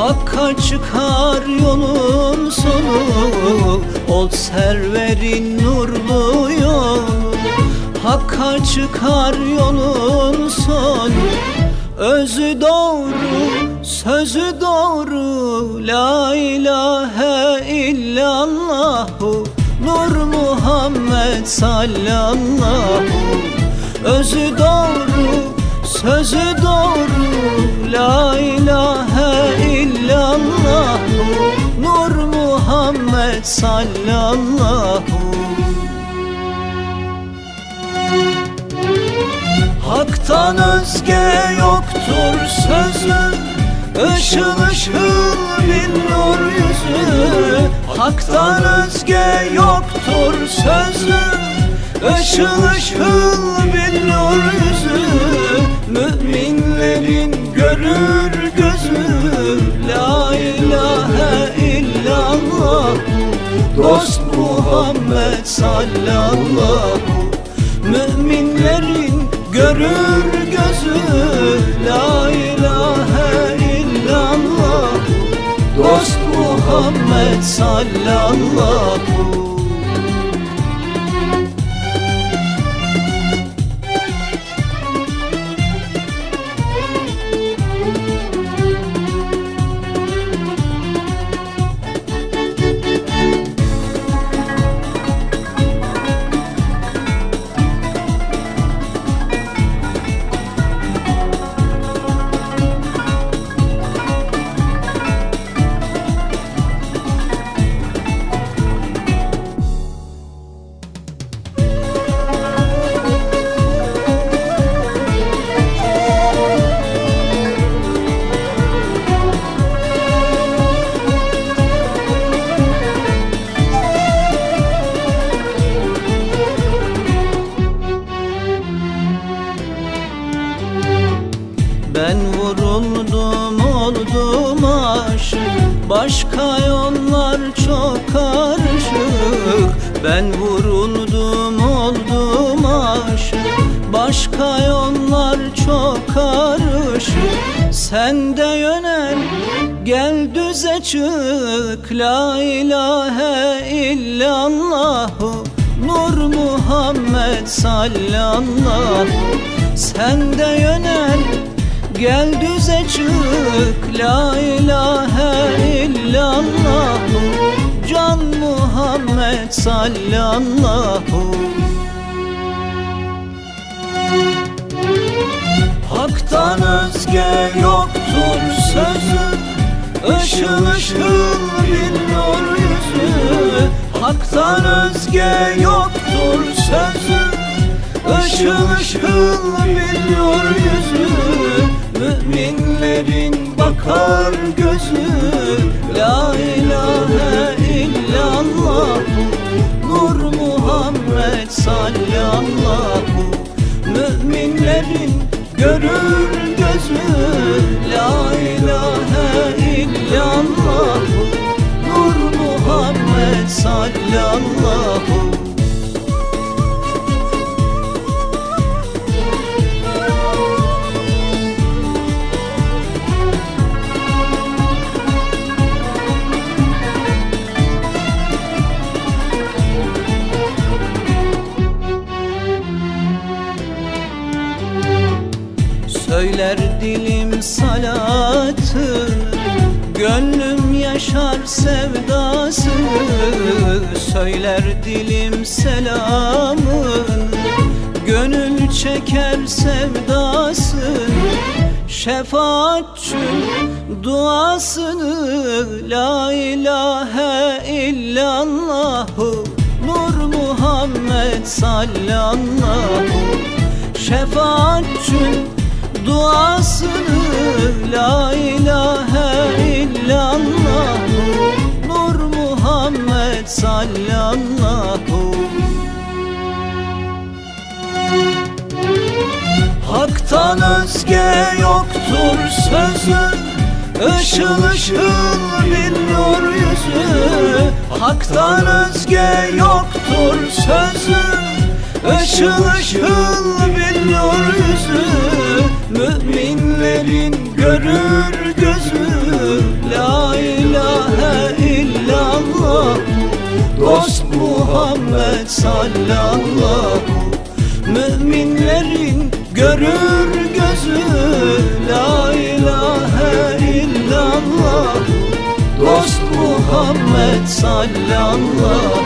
Hakka çıkar yolun sonu Ol serverin nurlu yolu Hakka çıkar yolun sonu Özü doğru, sözü doğru. La ilahe illallahu Nur Muhammed sallallahu. Özü doğru, sözü doğru. La Muhammed sallallahu. Hak'tan özge yoktur sözü Işıl ışıl bin nur yüzü. Hak'tan özge yoktur sözü Işıl ışıl bin nur Muhammed sallallahu Müminlerin görür gözü La ilahe illallah. Dost Muhammed sallallahu Başka yollar çok karışık. Ben vuruldum oldum aşık. Başka yollar çok karışık. Sen de yönel gel düze çık. La ilahe illallahu Nur Muhammed sallallahu. Sen de yönel Gel düze çık. La ilahe sallallahu Hak'tan özge yoktur sözü Işıl ışıl bir nur yüzü. Hak'tan özge yoktur sözü Işıl ışıl bir nur yüzü. Müminlerin bakar gözü görür gözü La ilahe illallah. Nur Muhammed sallallahu Söyler dilim salatı Gönlüm yaşar sevdasını Söyler dilim selamın Gönül çeker sevdasını Şefaatçi duasını La ilahe illallahu. Nur Muhammed sallallahu. Şefaatçi duasını La ilahe illallah Nur Muhammed sallallahu. Hak'tan özge yoktur sözü Işıl ışıl bir nur yüzü. Hak'tan özge yoktur sözü Işıl görür gözü La ilahe illallah. Dost Muhammed sallallahu. Müminlerin görür gözü La ilahe illallah. Dost Muhammed sallallahu